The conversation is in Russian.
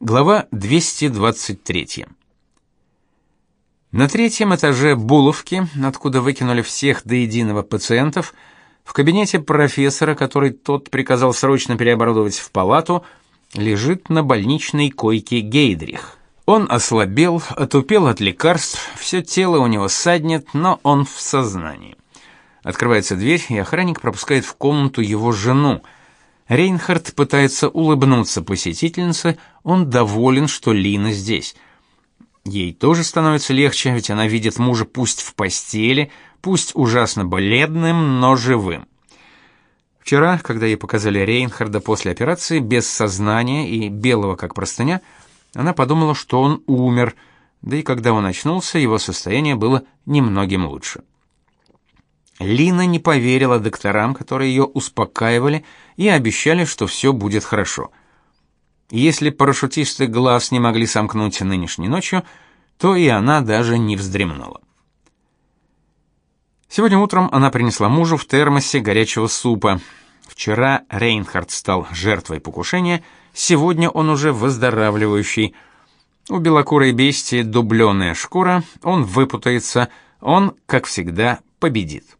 Глава 223. На третьем этаже Буловки, откуда выкинули всех до единого пациентов, в кабинете профессора, который тот приказал срочно переоборудовать в палату, лежит на больничной койке Гейдрих. Он ослабел, отупел от лекарств, все тело у него саднет, но он в сознании. Открывается дверь, и охранник пропускает в комнату его жену – Рейнхард пытается улыбнуться посетительнице, он доволен, что Лина здесь. Ей тоже становится легче, ведь она видит мужа пусть в постели, пусть ужасно бледным, но живым. Вчера, когда ей показали Рейнхарда после операции без сознания и белого как простыня, она подумала, что он умер, да и когда он очнулся, его состояние было немногим лучше. Лина не поверила докторам, которые ее успокаивали и обещали, что все будет хорошо. Если парашютисты глаз не могли сомкнуть нынешней ночью, то и она даже не вздремнула. Сегодня утром она принесла мужу в термосе горячего супа. Вчера Рейнхард стал жертвой покушения, сегодня он уже выздоравливающий. У белокурой бестии дубленая шкура, он выпутается, он, как всегда, победит.